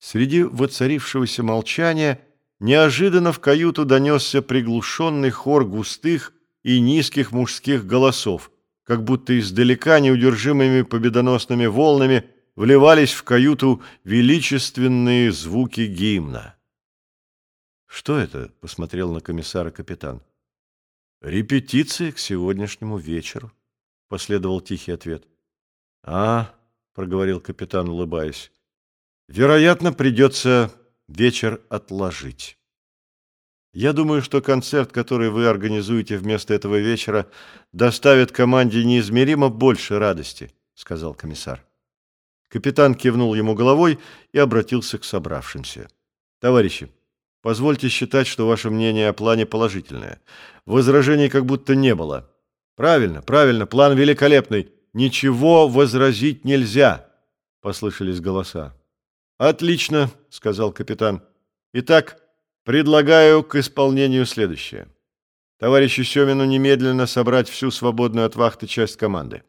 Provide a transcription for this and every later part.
Среди воцарившегося молчания неожиданно в каюту донесся приглушенный хор густых и низких мужских голосов, как будто издалека неудержимыми победоносными волнами вливались в каюту величественные звуки гимна. «Что это?» — посмотрел на комиссара капитан. «Репетиция к сегодняшнему вечеру», — последовал тихий ответ. «А, — проговорил капитан, улыбаясь, — вероятно, придется вечер отложить. Я думаю, что концерт, который вы организуете вместо этого вечера, доставит команде неизмеримо больше радости, — сказал комиссар. Капитан кивнул ему головой и обратился к собравшимся. Товарищи, Позвольте считать, что ваше мнение о плане положительное. Возражений как будто не было. Правильно, правильно, план великолепный. Ничего возразить нельзя, послышались голоса. Отлично, сказал капитан. Итак, предлагаю к исполнению следующее. Товарищу Семину немедленно собрать всю свободную от вахты часть команды.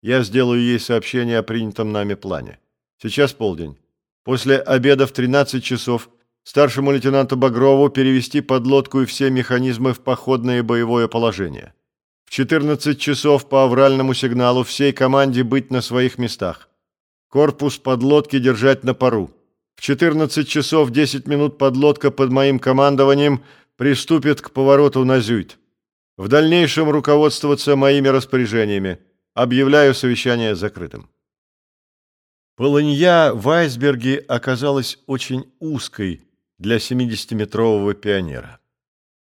Я сделаю ей сообщение о принятом нами плане. Сейчас полдень. После обеда в 13 часов – старшему лейтенанту Багрову перевести подлодку и все механизмы в походное боевое положение. В 14 часов по авральному сигналу всей команде быть на своих местах. Корпус подлодки держать на пару. В 14 часов 10 минут подлодка под моим командованием приступит к повороту на Зюйт. В дальнейшем руководствоваться моими распоряжениями. Объявляю совещание закрытым. Полынья в айсберге оказалась очень узкой, для 70-метрового пионера.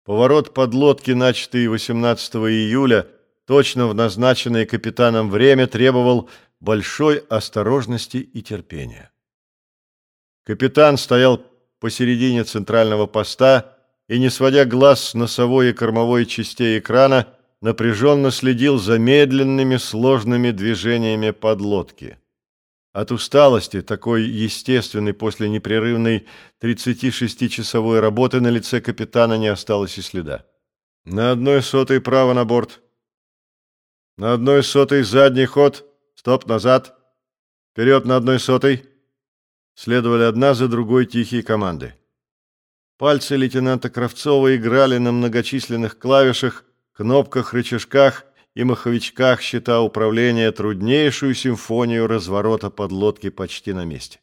Поворот подлодки, начатый 18 июля, точно в назначенное капитаном время, требовал большой осторожности и терпения. Капитан стоял посередине центрального поста и, не сводя глаз с носовой и кормовой частей экрана, напряженно следил за медленными сложными движениями подлодки. От усталости, такой естественной после непрерывной 36-часовой работы, на лице капитана не осталось и следа. На одной сотой право на борт. На одной сотой задний ход. Стоп, назад. Вперед на одной сотой. Следовали одна за другой тихие команды. Пальцы лейтенанта Кравцова играли на многочисленных клавишах, кнопках, рычажках, и маховичках щита управления труднейшую симфонию разворота подлодки почти на месте.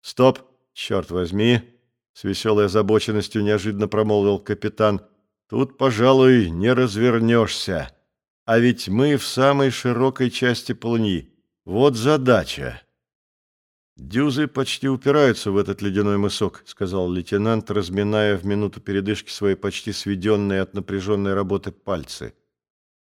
«Стоп! Черт возьми!» — с веселой озабоченностью неожиданно промолвил капитан. «Тут, пожалуй, не развернешься. А ведь мы в самой широкой части полни. Вот задача!» «Дюзы почти упираются в этот ледяной мысок», — сказал лейтенант, разминая в минуту передышки свои почти сведенные от напряженной работы пальцы.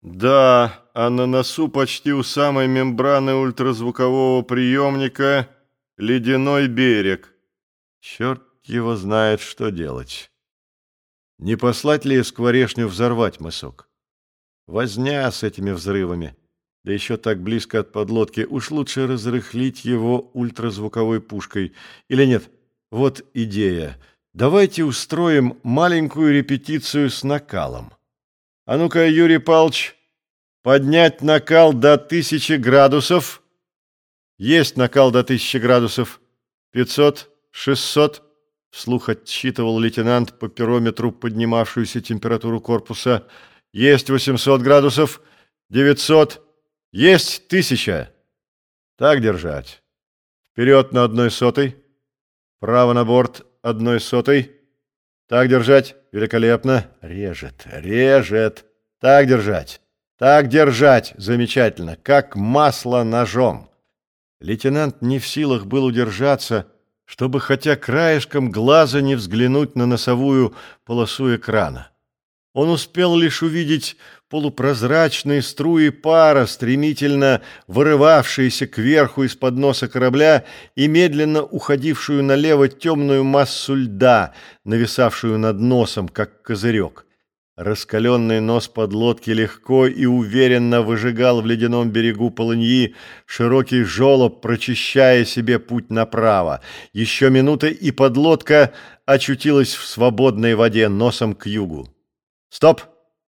Да, а на носу почти у самой мембраны ультразвукового приемника ледяной берег. Черт его знает, что делать. Не послать ли скворешню взорвать мысок? Возня с этими взрывами, да еще так близко от подлодки, уж лучше разрыхлить его ультразвуковой пушкой. Или нет, вот идея. Давайте устроим маленькую репетицию с накалом. А ну-ка, Юрий Павлович, поднять накал до тысячи градусов. Есть накал до тысячи градусов. Пятьсот, шестьсот. Вслух отсчитывал лейтенант по пирометру поднимавшуюся температуру корпуса. Есть восемьсот градусов. Девятьсот. Есть тысяча. Так держать. Вперед на одной сотой. Право на борт одной сотой. Так держать. Великолепно. Режет, режет. Так держать. Так держать. Замечательно. Как масло ножом. Лейтенант не в силах был удержаться, чтобы хотя краешком глаза не взглянуть на носовую полосу экрана. Он успел лишь увидеть полупрозрачные струи пара, стремительно вырывавшиеся кверху из-под носа корабля и медленно уходившую налево темную массу льда, нависавшую над носом, как козырек. Раскаленный нос подлодки легко и уверенно выжигал в ледяном берегу полыньи широкий жолоб, прочищая себе путь направо. Еще минута, и подлодка очутилась в свободной воде носом к югу. «Стоп!»